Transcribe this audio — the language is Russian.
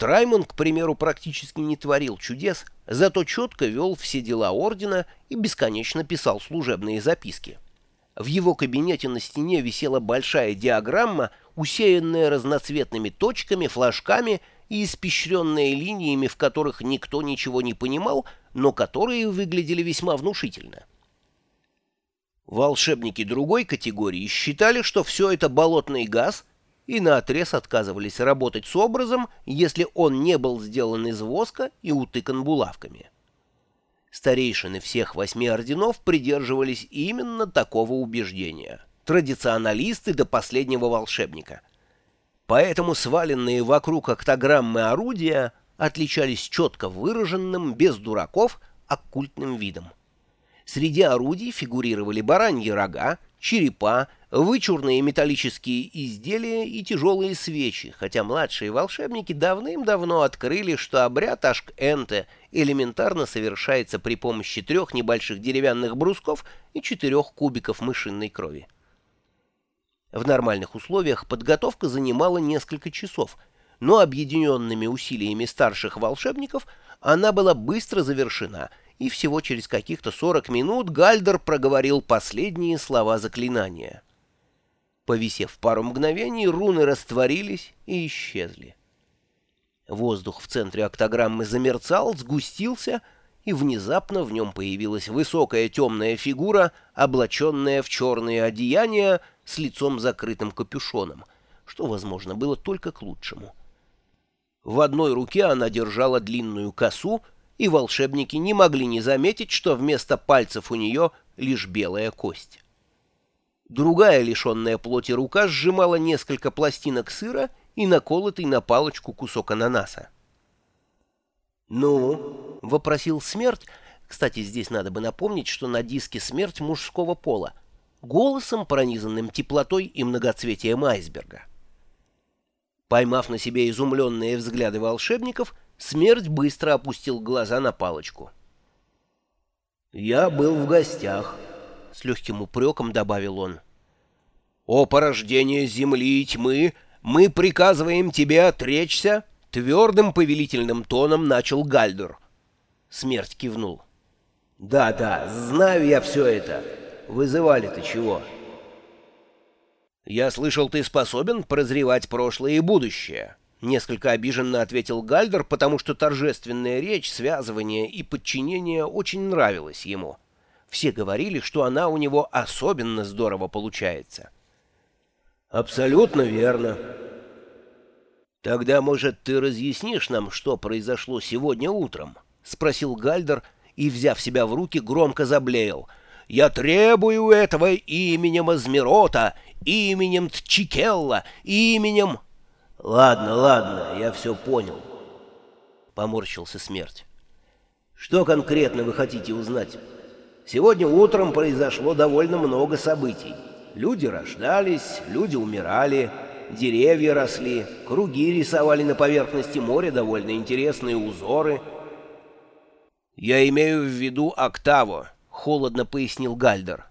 Траймон, к примеру, практически не творил чудес, зато четко вел все дела ордена и бесконечно писал служебные записки. В его кабинете на стене висела большая диаграмма, усеянная разноцветными точками, флажками и испещренная линиями, в которых никто ничего не понимал, но которые выглядели весьма внушительно. Волшебники другой категории считали, что все это болотный газ, и наотрез отказывались работать с образом, если он не был сделан из воска и утыкан булавками. Старейшины всех восьми орденов придерживались именно такого убеждения. Традиционалисты до последнего волшебника. Поэтому сваленные вокруг октограммы орудия отличались четко выраженным, без дураков, оккультным видом. Среди орудий фигурировали бараньи рога, черепа, вычурные металлические изделия и тяжелые свечи, хотя младшие волшебники давным-давно открыли, что обряд Ашк-Энте элементарно совершается при помощи трех небольших деревянных брусков и четырех кубиков мышиной крови. В нормальных условиях подготовка занимала несколько часов, но объединенными усилиями старших волшебников она была быстро завершена — и всего через каких-то сорок минут Гальдер проговорил последние слова заклинания. Повисев пару мгновений, руны растворились и исчезли. Воздух в центре октограммы замерцал, сгустился, и внезапно в нем появилась высокая темная фигура, облаченная в черные одеяния с лицом закрытым капюшоном, что, возможно, было только к лучшему. В одной руке она держала длинную косу, и волшебники не могли не заметить, что вместо пальцев у нее лишь белая кость. Другая, лишенная плоти рука, сжимала несколько пластинок сыра и наколотый на палочку кусок ананаса. «Ну?» — вопросил смерть. Кстати, здесь надо бы напомнить, что на диске смерть мужского пола, голосом, пронизанным теплотой и многоцветием айсберга. Поймав на себе изумленные взгляды волшебников, Смерть быстро опустил глаза на палочку. «Я был в гостях», — с легким упреком добавил он. «О порождение земли и тьмы, мы приказываем тебе отречься», — твердым повелительным тоном начал Гальдер. Смерть кивнул. «Да-да, знаю я все это. Вызывали-то чего?» «Я слышал, ты способен прозревать прошлое и будущее». Несколько обиженно ответил Гальдер, потому что торжественная речь, связывание и подчинение очень нравилась ему. Все говорили, что она у него особенно здорово получается. «Абсолютно верно». «Тогда, может, ты разъяснишь нам, что произошло сегодня утром?» — спросил Гальдер и, взяв себя в руки, громко заблеял. «Я требую этого именем Азмирота, именем Тчикелла, именем...» «Ладно, ладно, я все понял», — поморщился смерть. «Что конкретно вы хотите узнать? Сегодня утром произошло довольно много событий. Люди рождались, люди умирали, деревья росли, круги рисовали на поверхности моря довольно интересные узоры». «Я имею в виду октаву», — холодно пояснил Гальдер.